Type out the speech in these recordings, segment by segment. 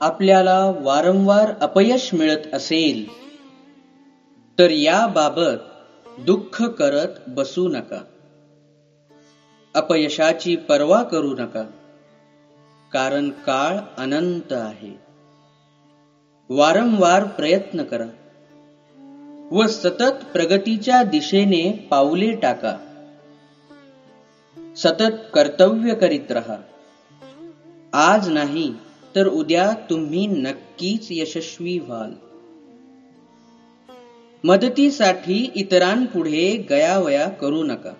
आपल्याला वारंवार अपयश मिळत असेल तर याबाबत दुःख करत बसू नका. अपयशाची पर्वा करू नका कारण काळ अनंत आहे. वारंवार प्रयत्न करा व सतत प्रगतीच्या दिशेने पाऊले टाका. सतत कर्तव्य करीत रहा. आज नाही तर उद्या तुम्ही नक्कीच यशस्वी व्हाल. मदतीसाठी इतरांपुढे गयावया करू नका.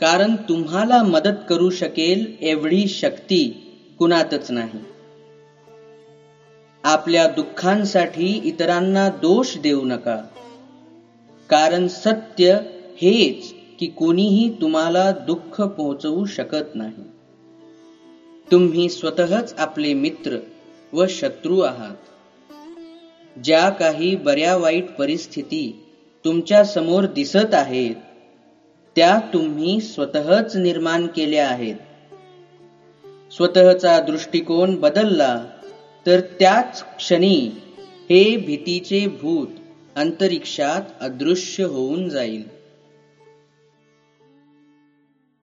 कारण तुम्हाला मदत करू शकेल एवढी शक्ती कुणातच नाही. आपल्या दुःखांसाठी इतरांना दोष देऊ नका. कारण सत्य हेच की कोणीही तुम्हाला दुःख पोहोचवू शकत नाही. तुम्ही स्वतःच आपले मित्र व शत्रू आहात. ज्या काही बऱ्या वाईट परिस्थिती तुमच्यासमोर दिसत आहेत त्या तुम्ही स्वतःच निर्माण केल्या आहेत. स्वतःचा दृष्टिकोन बदलला तर त्याच क्षणी हे भीतीचे भूत अंतरिक्षात अदृश्य होऊन जाईल.